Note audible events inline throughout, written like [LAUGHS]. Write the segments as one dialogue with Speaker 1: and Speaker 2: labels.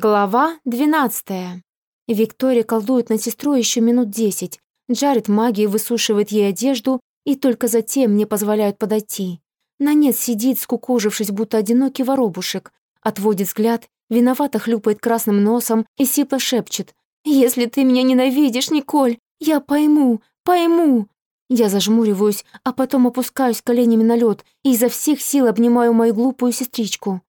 Speaker 1: Глава 12. Виктория колдует на сестру еще минут десять. Джаред магией высушивает ей одежду, и только затем мне позволяют подойти. Нанет сидит, скукожившись, будто одинокий воробушек, отводит взгляд, виновато хлюпает красным носом и сипло шепчет. «Если ты меня ненавидишь, Николь, я пойму, пойму!» Я зажмуриваюсь, а потом опускаюсь коленями на лед и изо всех сил обнимаю мою глупую сестричку.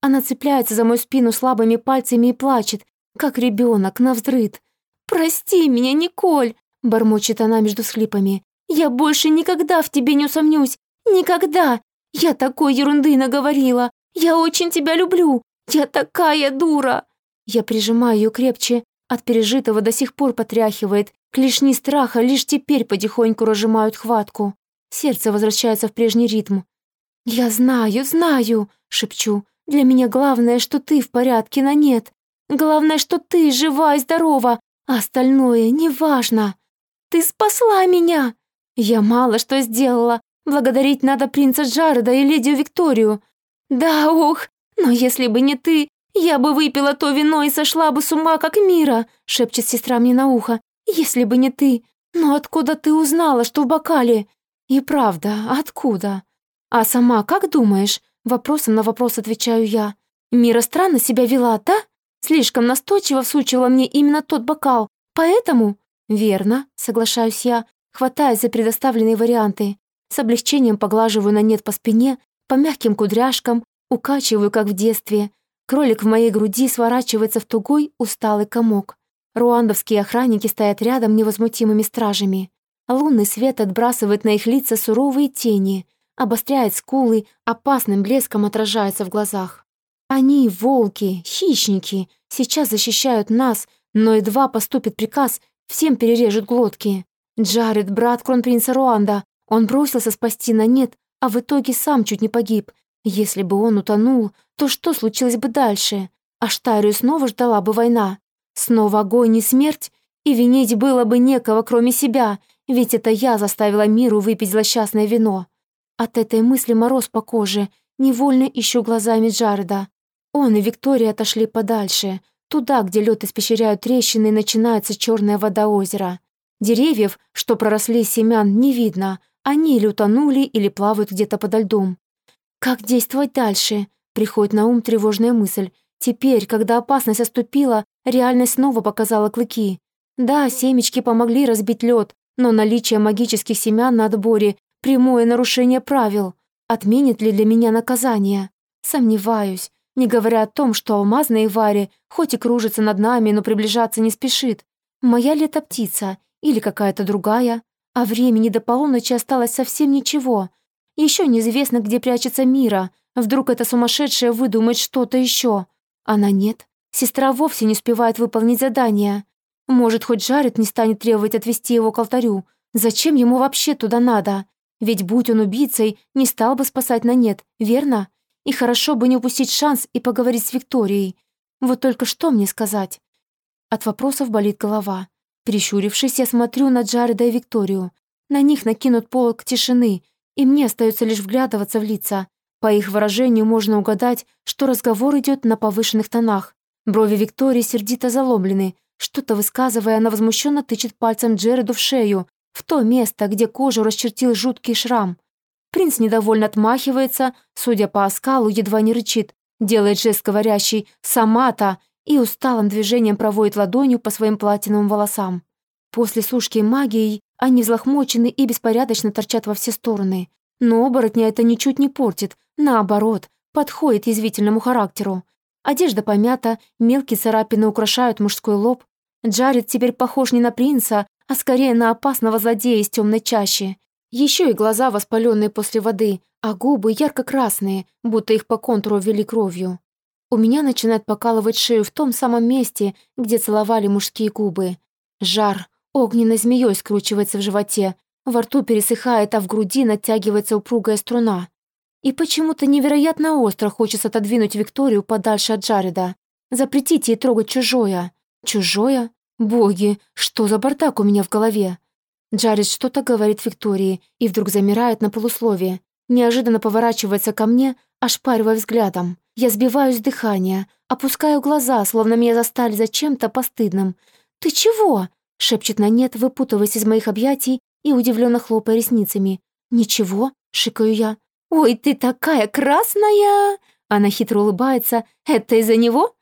Speaker 1: Она цепляется за мою спину слабыми пальцами и плачет, как ребенок, навздрыд. «Прости меня, Николь!» — бормочет она между схлипами. «Я больше никогда в тебе не усомнюсь! Никогда! Я такой ерунды наговорила! Я очень тебя люблю! Я такая дура!» Я прижимаю ее крепче, от пережитого до сих пор потряхивает, клешни страха лишь теперь потихоньку разжимают хватку. Сердце возвращается в прежний ритм. «Я знаю, знаю!» — шепчу. Для меня главное, что ты в порядке, на нет. Главное, что ты жива и здорова, а остальное неважно. Ты спасла меня. Я мало что сделала. Благодарить надо принца Джареда и леди Викторию. Да, ух, но если бы не ты, я бы выпила то вино и сошла бы с ума, как Мира, шепчет сестра мне на ухо. Если бы не ты. Но откуда ты узнала, что в бокале? И правда, откуда? А сама как думаешь, Вопросом на вопрос отвечаю я. Мира странно себя вела, да? Слишком настойчиво всучила мне именно тот бокал. Поэтому? Верно, соглашаюсь я, хватаясь за предоставленные варианты. С облегчением поглаживаю на нет по спине, по мягким кудряшкам, укачиваю, как в детстве. Кролик в моей груди сворачивается в тугой, усталый комок. Руандовские охранники стоят рядом невозмутимыми стражами. Лунный свет отбрасывает на их лица суровые тени обостряет скулы, опасным блеском отражается в глазах. Они, волки, хищники, сейчас защищают нас, но едва поступит приказ, всем перережут глотки. Джаред, брат кронпринца Руанда, он бросился спасти на нет, а в итоге сам чуть не погиб. Если бы он утонул, то что случилось бы дальше? А Штарию снова ждала бы война. Снова огонь и смерть, и винить было бы некого, кроме себя, ведь это я заставила миру выпить злосчастное вино. От этой мысли мороз по коже, невольно ищу глазами Джареда. Он и Виктория отошли подальше, туда, где лед испещряют трещины и начинается черная вода озера. Деревьев, что проросли семян, не видно, они или утонули, или плавают где-то подо льдом. Как действовать дальше? Приходит на ум тревожная мысль. Теперь, когда опасность отступила, реальность снова показала клыки. Да, семечки помогли разбить лед, но наличие магических семян на отборе Прямое нарушение правил. Отменит ли для меня наказание? Сомневаюсь, не говоря о том, что алмазная Варе хоть и кружится над нами, но приближаться не спешит. Моя ли это птица или какая-то другая? А времени до полуночи осталось совсем ничего. Еще неизвестно, где прячется Мира. Вдруг эта сумасшедшая выдумает что-то еще. Она нет. Сестра вовсе не успевает выполнить задание. Может, хоть Жарит не станет требовать отвести его к алтарю. Зачем ему вообще туда надо? Ведь будь он убийцей, не стал бы спасать на нет, верно? И хорошо бы не упустить шанс и поговорить с Викторией. Вот только что мне сказать? От вопросов болит голова. Прищурившись, я смотрю на Джареда и Викторию. На них накинут полок тишины, и мне остается лишь вглядываться в лица. По их выражению можно угадать, что разговор идет на повышенных тонах. Брови Виктории сердито заломлены. Что-то высказывая, она возмущенно тычет пальцем Джареду в шею, в то место, где кожу расчертил жуткий шрам. Принц недовольно отмахивается, судя по оскалу, едва не рычит, делает жест говорящий «сама-то» и усталым движением проводит ладонью по своим платиновым волосам. После сушки магией они взлохмочены и беспорядочно торчат во все стороны. Но оборотня это ничуть не портит, наоборот, подходит язвительному характеру. Одежда помята, мелкие царапины украшают мужской лоб. Джаред теперь похож не на принца, а скорее на опасного злодея из темной чащи. Еще и глаза воспаленные после воды, а губы ярко-красные, будто их по контуру ввели кровью. У меня начинает покалывать шею в том самом месте, где целовали мужские губы. Жар огненной змеей скручивается в животе, во рту пересыхает, а в груди натягивается упругая струна. И почему-то невероятно остро хочется отодвинуть Викторию подальше от Джареда. Запретить ей трогать чужое. Чужое? Боги, что за бардак у меня в голове? Джаред что-то говорит Виктории и вдруг замирает на полусловие, неожиданно поворачивается ко мне, ошпаривая взглядом. Я сбиваюсь с дыхания, опускаю глаза, словно меня застали за чем-то постыдным. «Ты чего?» — шепчет на нет, выпутываясь из моих объятий и удивленно хлопая ресницами. «Ничего», — шикаю я. «Ой, ты такая красная!» Она хитро улыбается. «Это из-за него?»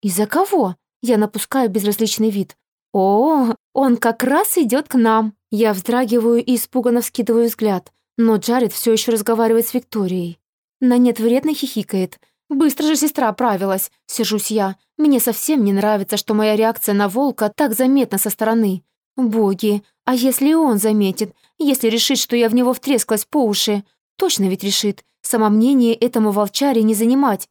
Speaker 1: «Из-за кого?» Я напускаю безразличный вид. «О, он как раз идет к нам!» Я вздрагиваю и испуганно вскидываю взгляд, но Джаред все еще разговаривает с Викторией. На нет вредно хихикает. «Быстро же сестра оправилась!» — сижусь я. «Мне совсем не нравится, что моя реакция на волка так заметна со стороны. Боги, а если он заметит? Если решит, что я в него втрескалась по уши? Точно ведь решит. Самомнение этому волчаре не занимать.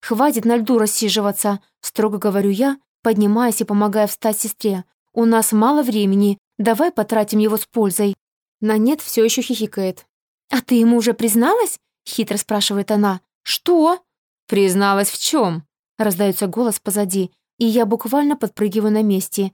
Speaker 1: Хватит на льду рассиживаться, строго говорю я, поднимаясь и помогая встать сестре. У нас мало времени, давай потратим его с пользой. На нет все еще хихикает. «А ты ему уже призналась?» — хитро спрашивает она. «Что?»
Speaker 2: «Призналась в чем?» — раздается голос позади, и я буквально подпрыгиваю на месте.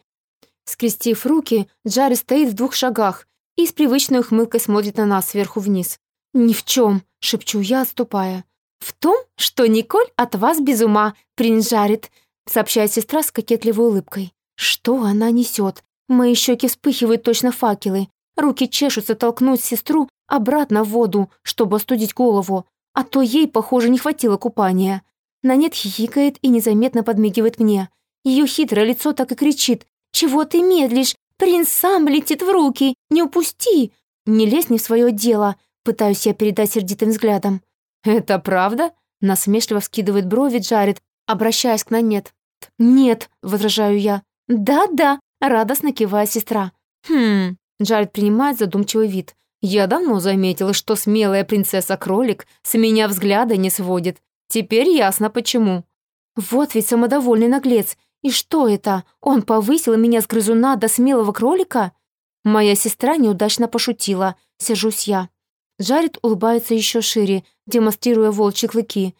Speaker 2: Скрестив руки, Джарри стоит в двух шагах и с привычной ухмылкой смотрит на нас сверху вниз.
Speaker 1: «Ни в чем», — шепчу я, отступая. «В том, что Николь от вас без ума, принц Жарит», — сообщает сестра с кокетливой улыбкой. «Что она несет? Мои щеки вспыхивают точно факелы. Руки чешутся толкнуть сестру обратно в воду, чтобы остудить голову, а то ей, похоже, не хватило купания. Нанет хихикает и незаметно подмигивает мне. Ее хитрое лицо так и кричит. «Чего ты медлишь? Принц сам летит в руки! Не упусти!» «Не лезь не в свое дело!» Пытаюсь я передать сердитым взглядом.
Speaker 2: «Это правда?» Насмешливо вскидывает брови Джаред, обращаясь к Нанет.
Speaker 1: «Нет», — возражаю я. «Да-да», — радостно кивает сестра.
Speaker 2: «Хм...» Джаред принимает задумчивый вид. «Я давно заметила, что смелая принцесса-кролик с меня взгляда не сводит. Теперь ясно, почему».
Speaker 1: «Вот ведь самодовольный наглец. И что это? Он повысил меня с грызуна до смелого кролика?» Моя сестра неудачно пошутила. Сижусь я. Жарит улыбается еще шире, демонстрируя волчьи клыки.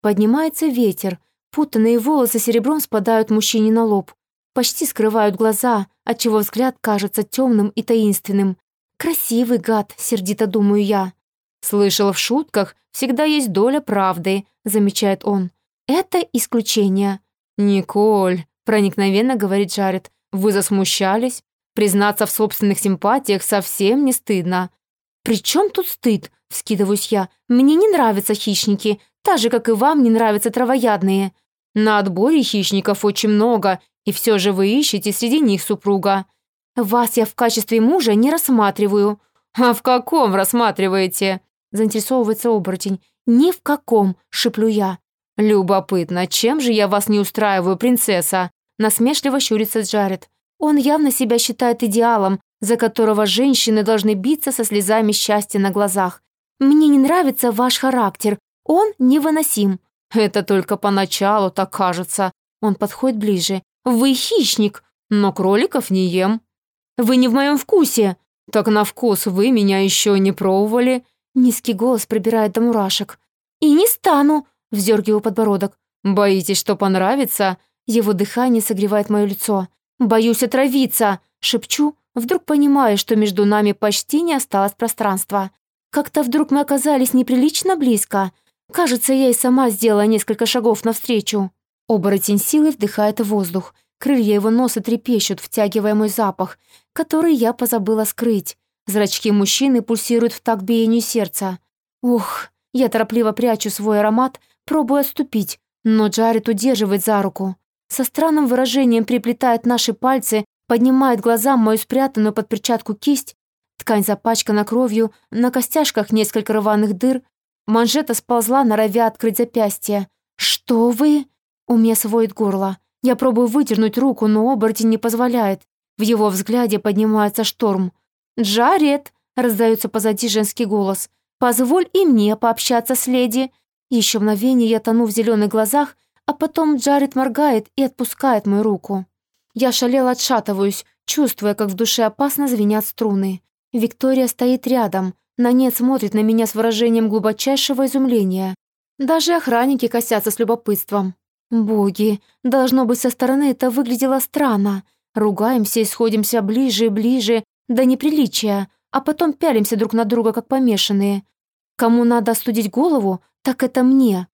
Speaker 1: Поднимается ветер. Путанные волосы серебром спадают мужчине на лоб. Почти скрывают глаза, отчего взгляд кажется темным и таинственным. «Красивый гад», — сердито думаю я.
Speaker 2: «Слышал в шутках, всегда есть доля правды», — замечает он.
Speaker 1: «Это исключение».
Speaker 2: «Николь», — проникновенно говорит Джаред, — «вы засмущались? Признаться в собственных симпатиях совсем не стыдно.
Speaker 1: «При чем тут стыд?» — вскидываюсь я. «Мне не нравятся хищники, так же, как и вам не нравятся травоядные».
Speaker 2: «На отборе хищников очень много, и все же вы ищете среди них супруга».
Speaker 1: «Вас я в качестве мужа не рассматриваю».
Speaker 2: «А в каком рассматриваете?» — заинтересовывается оборотень.
Speaker 1: «Ни в каком», — шеплю я.
Speaker 2: «Любопытно, чем же я вас не устраиваю, принцесса?» Насмешливо щурится Джаред.
Speaker 1: Он явно себя считает идеалом, за которого женщины должны биться со слезами счастья на глазах. Мне не нравится ваш характер, он невыносим».
Speaker 2: «Это только поначалу так кажется».
Speaker 1: Он подходит ближе. «Вы хищник,
Speaker 2: но кроликов не ем».
Speaker 1: «Вы не в моем вкусе».
Speaker 2: «Так на вкус вы меня еще не пробовали».
Speaker 1: Низкий голос пробирает до мурашек. «И не стану», — вздергиваю подбородок.
Speaker 2: «Боитесь, что понравится?»
Speaker 1: Его дыхание согревает мое лицо. «Боюсь отравиться», — шепчу, Вдруг понимаю, что между нами почти не осталось пространства. Как-то вдруг мы оказались неприлично близко. Кажется, я и сама сделала несколько шагов навстречу. Оборотень силы вдыхает воздух. Крылья его носа трепещут, втягивая мой запах, который я позабыла скрыть. Зрачки мужчины пульсируют в такт биению сердца. Ух, я торопливо прячу свой аромат, пробую отступить, но Джаред удерживает за руку. Со странным выражением приплетает наши пальцы поднимает глаза мою спрятанную под перчатку кисть, ткань запачкана кровью, на костяшках несколько рваных дыр, манжета сползла, норовя открыть запястье. «Что вы?» У меня сводит горло. Я пробую выдернуть руку, но оборотень не позволяет. В его взгляде поднимается шторм. «Джаред!» — раздается позади женский голос. «Позволь и мне пообщаться с леди!» Еще мгновение я тону в зеленых глазах, а потом Джаред моргает и отпускает мою руку. Я шалел отшатываюсь, чувствуя, как в душе опасно звенят струны. Виктория стоит рядом, на нет смотрит на меня с выражением глубочайшего изумления. Даже охранники косятся с любопытством. Боги, должно быть, со стороны это выглядело странно. Ругаемся и сходимся ближе и ближе, до неприличия, а потом пялимся друг на друга, как помешанные. Кому надо остудить голову, так это мне.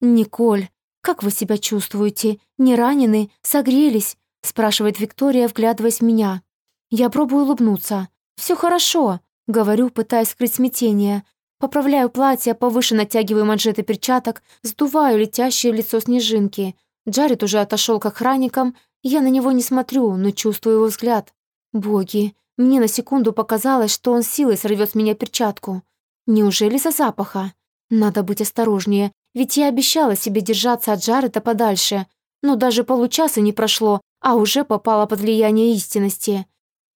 Speaker 1: «Николь, как вы себя чувствуете? Не ранены? Согрелись?» спрашивает Виктория, вглядываясь в меня. Я пробую улыбнуться. Все хорошо», — говорю, пытаясь скрыть смятение. Поправляю платье, повыше натягиваю манжеты перчаток, сдуваю летящее в лицо снежинки. Джаред уже отошел к охранникам, я на него не смотрю, но чувствую его взгляд. Боги, мне на секунду показалось, что он силой сорвет с меня перчатку. Неужели за запаха? Надо быть осторожнее, ведь я обещала себе держаться от Джареда подальше. Но даже получаса не прошло, а уже попала под влияние истинности.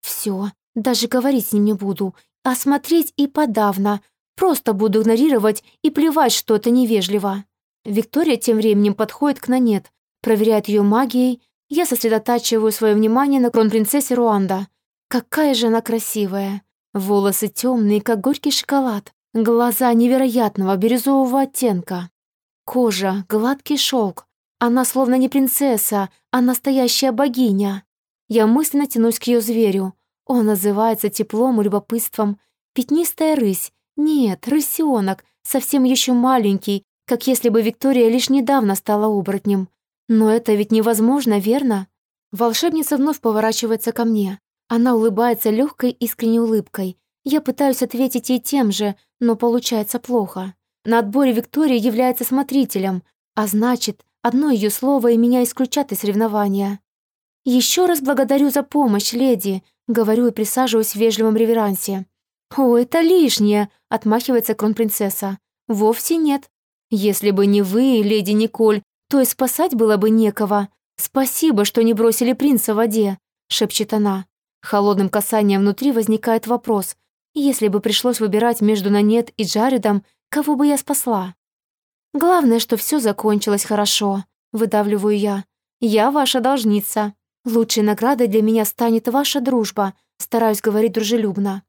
Speaker 1: Все, даже говорить с ним не буду, а смотреть и подавно. Просто буду игнорировать и плевать, что это невежливо. Виктория тем временем подходит к Нанет, проверяет ее магией. Я сосредотачиваю свое внимание на кронпринцессе Руанда. Какая же она красивая. Волосы темные, как горький шоколад. Глаза невероятного бирюзового оттенка. Кожа, гладкий шелк. Она словно не принцесса, а настоящая богиня. Я мысленно тянусь к ее зверю. Он называется теплом и любопытством. Пятнистая рысь. Нет, рысенок, совсем еще маленький, как если бы Виктория лишь недавно стала оборотнем. Но это ведь невозможно, верно? Волшебница вновь поворачивается ко мне. Она улыбается легкой искренней улыбкой. Я пытаюсь ответить ей тем же, но получается плохо. На отборе Виктория является смотрителем, а значит, одно ее слово и меня исключат из соревнования. «Еще раз благодарю за помощь, леди», — говорю и присаживаюсь в вежливом реверансе. «О, это лишнее», — отмахивается кронпринцесса. «Вовсе нет. Если бы не вы, леди Николь, то и спасать было бы некого. Спасибо, что не бросили принца в воде», — шепчет она. Холодным касанием внутри возникает вопрос. Если бы пришлось выбирать между Нанет и Джаредом, кого бы я спасла? Главное, что все закончилось хорошо, выдавливаю я. Я ваша должница. Лучшей наградой для меня станет ваша дружба, стараюсь говорить дружелюбно.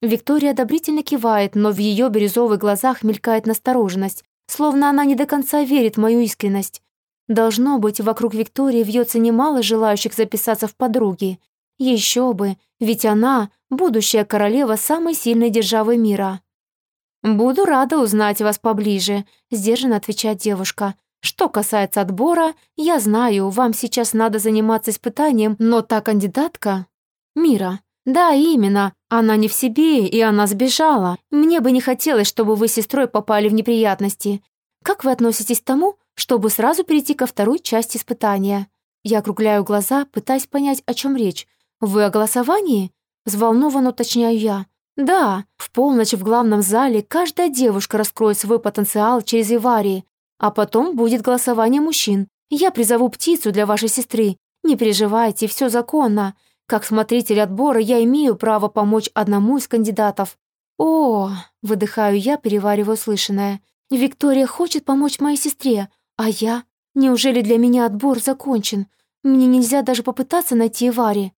Speaker 1: Виктория одобрительно кивает, но в ее бирюзовых глазах мелькает настороженность, словно она не до конца верит в мою искренность. Должно быть, вокруг Виктории вьется немало желающих записаться в подруги. Еще бы, ведь она — будущая королева самой сильной державы мира. «Буду рада узнать вас поближе», — сдержанно отвечает девушка. «Что касается отбора, я знаю, вам сейчас надо заниматься испытанием, но та кандидатка...» «Мира». «Да, именно. Она не в себе, и она сбежала. Мне бы не хотелось, чтобы вы с сестрой попали в неприятности. Как вы относитесь к тому, чтобы сразу перейти ко второй части испытания?» Я округляю глаза, пытаясь понять, о чем речь. «Вы о голосовании?» Взволнованно уточняю я. Да, в полночь в главном зале каждая девушка раскроет свой потенциал через Иварии, а потом будет голосование мужчин. Я призову птицу для вашей сестры. Не переживайте, все законно. Как смотритель отбора я имею право помочь одному из кандидатов. О, выдыхаю я, перевариваю слышанное. Виктория хочет помочь моей сестре, а я? Неужели для меня отбор закончен? Мне нельзя даже попытаться найти Ивари.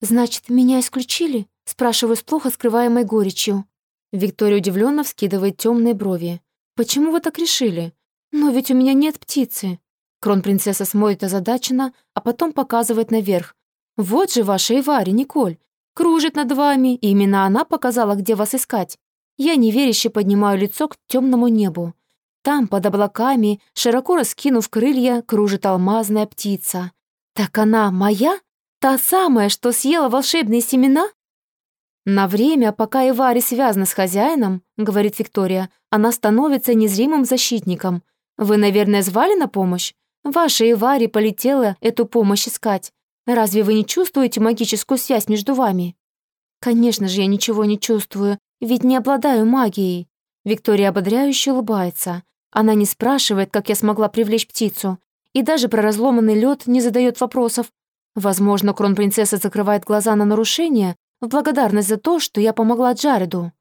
Speaker 1: Значит, меня исключили? Спрашиваю с плохо скрываемой горечью. Виктория удивленно вскидывает темные брови. «Почему вы так решили? Но ведь у меня нет птицы». Кронпринцесса смотрит озадаченно, а потом показывает наверх. «Вот же ваша Ивари, Николь. Кружит над вами, и именно она показала, где вас искать. Я неверяще поднимаю лицо к темному небу. Там, под облаками, широко раскинув крылья, кружит алмазная птица. Так она моя? Та самая, что съела волшебные семена? «На время, пока Ивари связана с хозяином, — говорит Виктория, — она становится незримым защитником. Вы, наверное, звали на помощь? Ваша Ивари полетела эту помощь искать. Разве вы не чувствуете магическую связь между вами?» «Конечно же, я ничего не чувствую, ведь не обладаю магией». Виктория ободряюще улыбается. Она не спрашивает, как я смогла привлечь птицу, и даже про разломанный лед не задает вопросов. Возможно, кронпринцесса закрывает глаза на нарушения, в благодарность за то, что я помогла Джареду.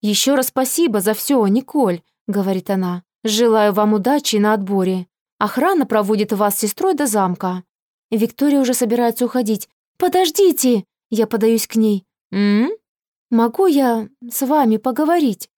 Speaker 1: «Еще раз спасибо за все, Николь», — говорит она. «Желаю вам удачи на отборе. Охрана проводит вас с сестрой до замка». Виктория уже собирается уходить. «Подождите!» Я подаюсь к ней. «М? Могу я с вами поговорить?»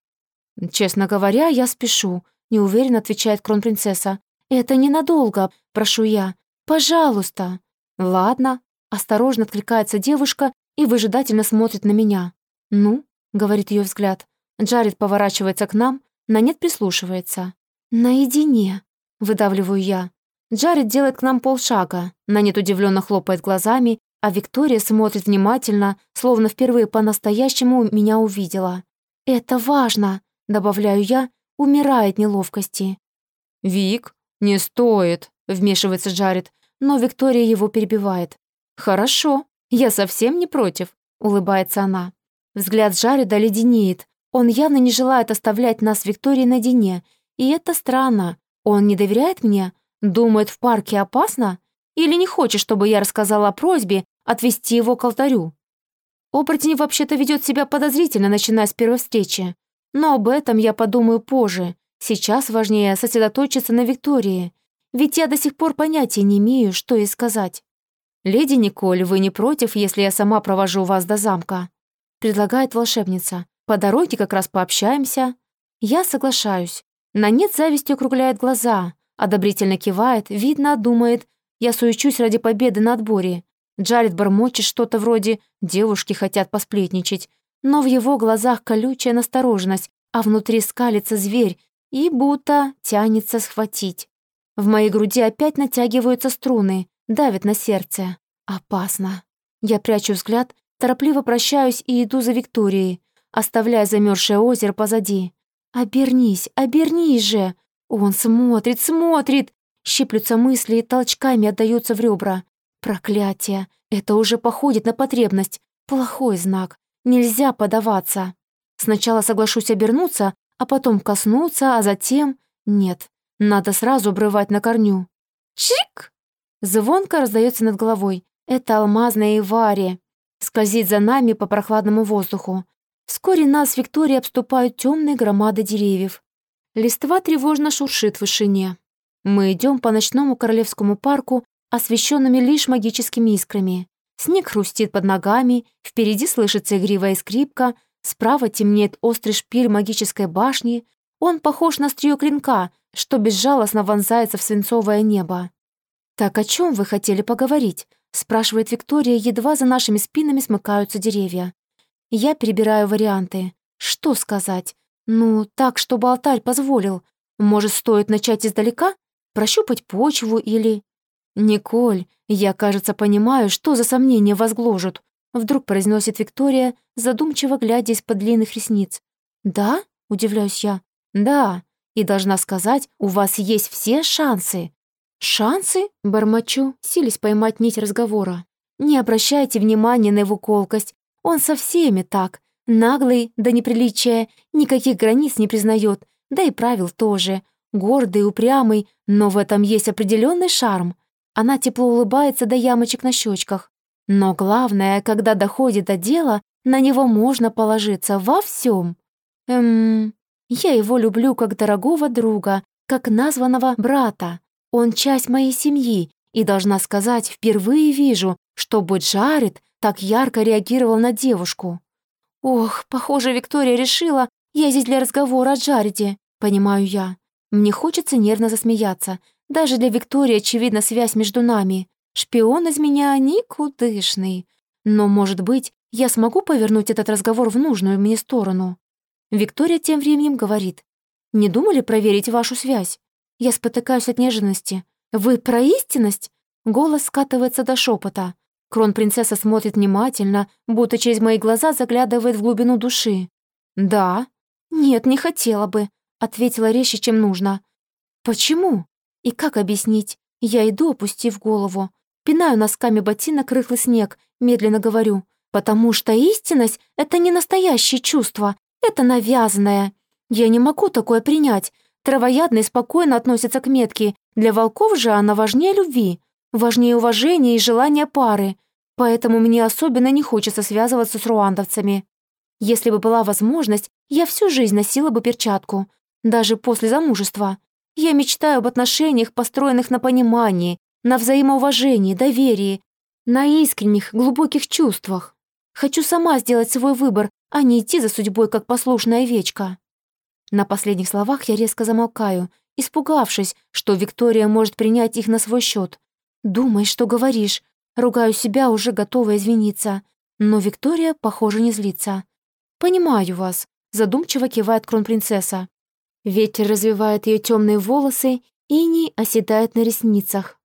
Speaker 1: «Честно говоря, я спешу», — неуверенно отвечает кронпринцесса. «Это ненадолго, прошу я. Пожалуйста». «Ладно», — осторожно откликается девушка и выжидательно смотрит на меня. «Ну?» — говорит ее взгляд. Джаред поворачивается к нам, на нет прислушивается. «Наедине», — выдавливаю я. Джаред делает к нам полшага, Нанет удивленно хлопает глазами, а Виктория смотрит внимательно, словно впервые по-настоящему меня увидела. «Это важно», — добавляю я, умирает неловкости.
Speaker 2: «Вик, не стоит», — вмешивается Джаред, но Виктория его перебивает. «Хорошо, я совсем не против», — улыбается она. Взгляд Джареда леденеет. Он явно не желает оставлять нас с Викторией наедине, и это странно. Он не доверяет мне? Думает, в парке опасно? Или не хочет, чтобы я рассказала о просьбе отвезти его к алтарю? Оборотень вообще-то ведет себя подозрительно, начиная с первой встречи. Но об этом я подумаю позже. Сейчас важнее сосредоточиться на Виктории. Ведь я до сих пор понятия не имею, что ей сказать. «Леди Николь, вы не против, если я сама провожу вас до замка?» Предлагает волшебница. «По дороге как раз пообщаемся». Я соглашаюсь. На нет завистью округляет глаза. Одобрительно кивает, видно, думает. Я суечусь ради победы на отборе. Джаред бормочет что-то вроде «девушки хотят посплетничать», но в его глазах колючая настороженность, а внутри скалится зверь и будто тянется схватить. В моей груди опять натягиваются струны, давит на сердце. Опасно. Я прячу взгляд, торопливо прощаюсь и иду за Викторией, оставляя замерзшее озеро позади. «Обернись, обернись же!» Он смотрит, смотрит! Щиплются мысли и толчками отдаются в ребра. Проклятие! Это уже походит на потребность. Плохой знак. Нельзя подаваться. Сначала соглашусь обернуться, а потом коснуться, а затем... Нет, надо сразу обрывать на корню. Чик! Звонко раздается над головой. Это алмазная Ивария. Скользит за нами по прохладному воздуху. Вскоре нас, Виктория, обступают темные громады деревьев. Листва тревожно шуршит в вышине. Мы идем по ночному королевскому парку, освещенными лишь магическими искрами. Снег хрустит под ногами, впереди слышится игривая скрипка, справа темнеет острый шпиль магической башни. Он похож на стрию клинка, что безжалостно вонзается в свинцовое небо. «Так о чем вы хотели поговорить?» — спрашивает Виктория, едва за нашими спинами смыкаются деревья. Я перебираю варианты. Что сказать? Ну, так, чтобы алтарь позволил. Может, стоит начать издалека? Прощупать почву или... «Николь, я, кажется, понимаю, что за сомнения вас гложут», вдруг произносит Виктория, задумчиво глядя из-под длинных ресниц. «Да?» — удивляюсь я. «Да, и должна сказать, у вас есть все шансы». «Шансы?» — бормочу, сились поймать нить разговора. «Не обращайте внимания на его колкость. Он со всеми так. Наглый, до неприличия, никаких границ не признает, да и правил тоже. Гордый, упрямый, но в этом есть определенный шарм. Она тепло улыбается до ямочек на щечках. Но главное, когда доходит до дела, на него можно положиться во всем. Эм, я его люблю как дорогого друга, как названного брата. Он часть моей семьи, и, должна сказать, впервые вижу, чтобы Джаред так ярко реагировал на девушку. Ох, похоже, Виктория решила, я здесь для разговора о Джареде, понимаю я. Мне хочется нервно засмеяться, даже для Виктории очевидна связь между нами. Шпион из меня никудышный. Но, может быть, я смогу повернуть этот разговор в нужную мне сторону. Виктория тем временем говорит. «Не думали проверить вашу связь?» Я спотыкаюсь от нежности. «Вы про истинность?» Голос скатывается до шепота. Кронпринцесса смотрит внимательно, будто через мои глаза заглядывает в глубину души. «Да». «Нет, не хотела бы», — ответила резче, чем нужно. «Почему?» И как объяснить? Я иду, опустив голову. Пинаю носками ботинок рыхлый снег, медленно говорю. Потому что истинность — это не настоящее чувство, это навязанное. Я не могу такое принять. Травоядные спокойно относятся к метке. Для волков же она важнее любви, важнее уважения и желания пары. Поэтому мне особенно не хочется связываться с руандовцами. Если бы была возможность, я всю жизнь носила бы перчатку, даже после замужества. Я мечтаю об отношениях, построенных на понимании, на взаимоуважении, доверии, на искренних, глубоких чувствах. Хочу сама сделать свой выбор, а не идти за судьбой, как послушная овечка. На последних словах я резко замолкаю, испугавшись, что Виктория может принять их на свой счет. «Думай, что говоришь». Ругаю себя, уже готова извиниться. Но Виктория, похоже, не злится. «Понимаю вас», — задумчиво кивает кронпринцесса. Ветер развивает ее темные волосы,
Speaker 1: Иней оседает на ресницах.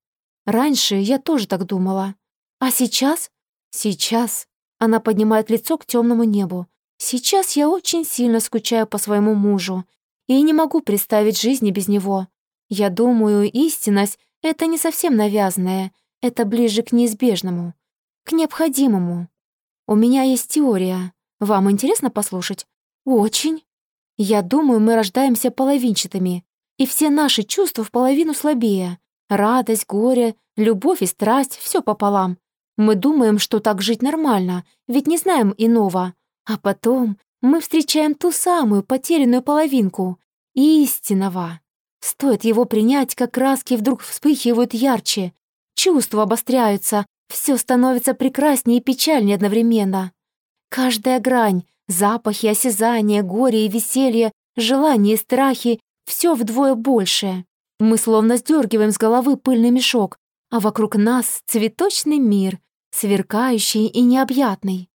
Speaker 1: Раньше я тоже так думала. А сейчас? Сейчас. Она поднимает лицо к темному небу. Сейчас я очень сильно скучаю по своему мужу и не могу представить жизни без него. Я думаю, истинность — это не совсем навязанное, это ближе к неизбежному, к необходимому. У меня есть теория. Вам интересно послушать? Очень. Я думаю, мы рождаемся половинчатыми, и все наши чувства в половину слабее. Радость, горе, любовь и страсть — все пополам. Мы думаем, что так жить нормально, ведь не знаем иного. А потом мы встречаем ту самую потерянную половинку — истинного. Стоит его принять, как краски вдруг вспыхивают ярче. Чувства обостряются, все становится прекраснее и печальнее одновременно. Каждая грань, запахи, осязания, горе и веселье, желания и страхи все вдвое больше. Мы словно сдергиваем с головы пыльный мешок, а вокруг нас цветочный мир, сверкающий и необъятный.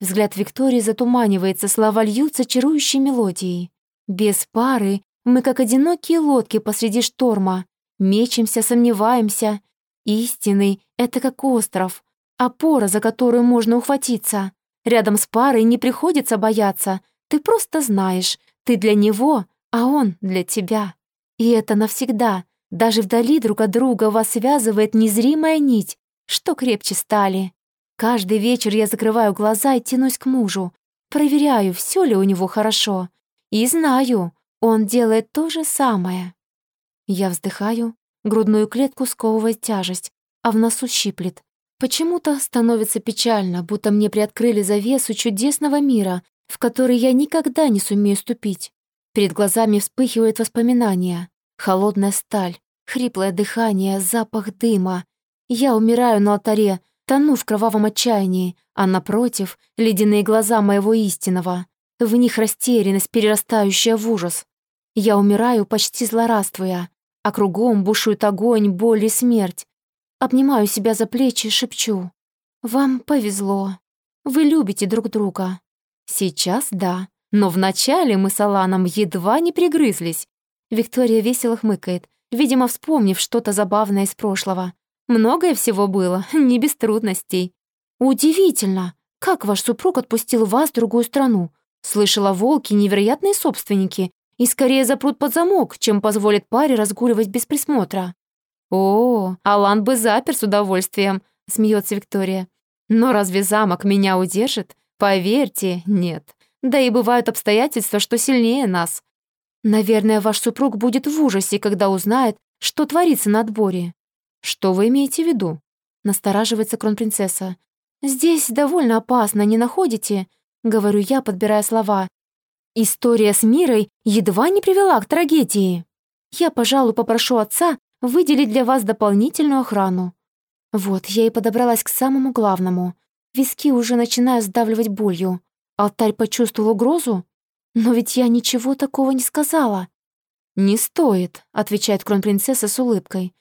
Speaker 1: Взгляд Виктории затуманивается, слова льются чарующей мелодией. Без пары мы, как одинокие лодки посреди шторма, мечемся, сомневаемся. Истинный — это как остров, опора, за которую можно ухватиться. Рядом с парой не приходится бояться, ты просто знаешь, ты для него а он для тебя. И это навсегда. Даже вдали друг от друга вас связывает незримая нить, что крепче стали. Каждый вечер я закрываю глаза и тянусь к мужу, проверяю, все ли у него хорошо. И знаю, он делает то же самое. Я вздыхаю, грудную клетку сковывает тяжесть, а в носу щиплет. Почему-то становится печально, будто мне приоткрыли завесу чудесного мира, в который я никогда не сумею ступить. Перед глазами вспыхивают воспоминания. Холодная сталь, хриплое дыхание, запах дыма. Я умираю на алтаре, тону в кровавом отчаянии, а напротив — ледяные глаза моего истинного. В них растерянность, перерастающая в ужас. Я умираю, почти злорадствуя, а кругом бушует огонь, боль и смерть. Обнимаю себя за плечи и шепчу. «Вам повезло. Вы любите друг друга». Сейчас да, но вначале мы с Аланом едва не пригрызлись. Виктория весело хмыкает, видимо, вспомнив что-то забавное из прошлого. Многое всего было, [LAUGHS] не без трудностей. «Удивительно! Как ваш супруг отпустил вас в другую страну? Слышала, волки — невероятные собственники и скорее запрут под замок, чем позволят паре разгуливать без присмотра». «О, Алан бы запер с удовольствием», — смеется Виктория. «Но разве замок меня удержит? Поверьте, нет. Да и бывают обстоятельства, что сильнее нас. Наверное, ваш супруг будет в ужасе, когда узнает, что творится на отборе. Что вы имеете в виду? Настораживается кронпринцесса. Здесь довольно опасно, не находите? Говорю я, подбирая слова. История с Мирой едва не привела к трагедии. Я, пожалуй, попрошу отца выделить для вас дополнительную охрану. Вот, я и подобралась к самому главному. Виски уже начинаю сдавливать болью. Алтарь почувствовал угрозу? Но ведь я ничего такого не сказала. «Не стоит», — отвечает кронпринцесса с улыбкой.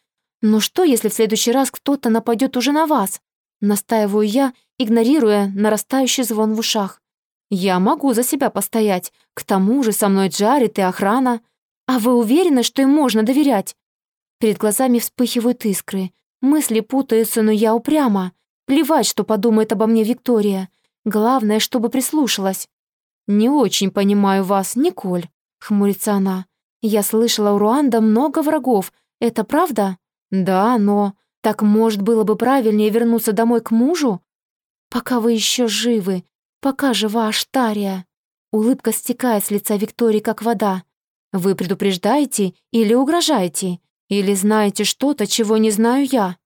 Speaker 1: «Но что, если в следующий раз кто-то нападет уже на вас?» Настаиваю я, игнорируя нарастающий звон в ушах. «Я могу за себя постоять. К тому же со мной Джаред и охрана. А вы уверены, что им можно доверять?» Перед глазами вспыхивают искры. Мысли путаются, но я упряма. Плевать, что подумает обо мне Виктория. Главное, чтобы прислушалась. «Не очень понимаю вас, Николь», — хмурится она. «Я слышала, у Руанда много врагов. Это правда?» «Да, но... Так, может, было бы правильнее вернуться домой к мужу? Пока вы еще живы, пока жива Аштария». Улыбка стекает с лица Виктории, как вода. «Вы предупреждаете или угрожаете? Или знаете что-то, чего не знаю я?»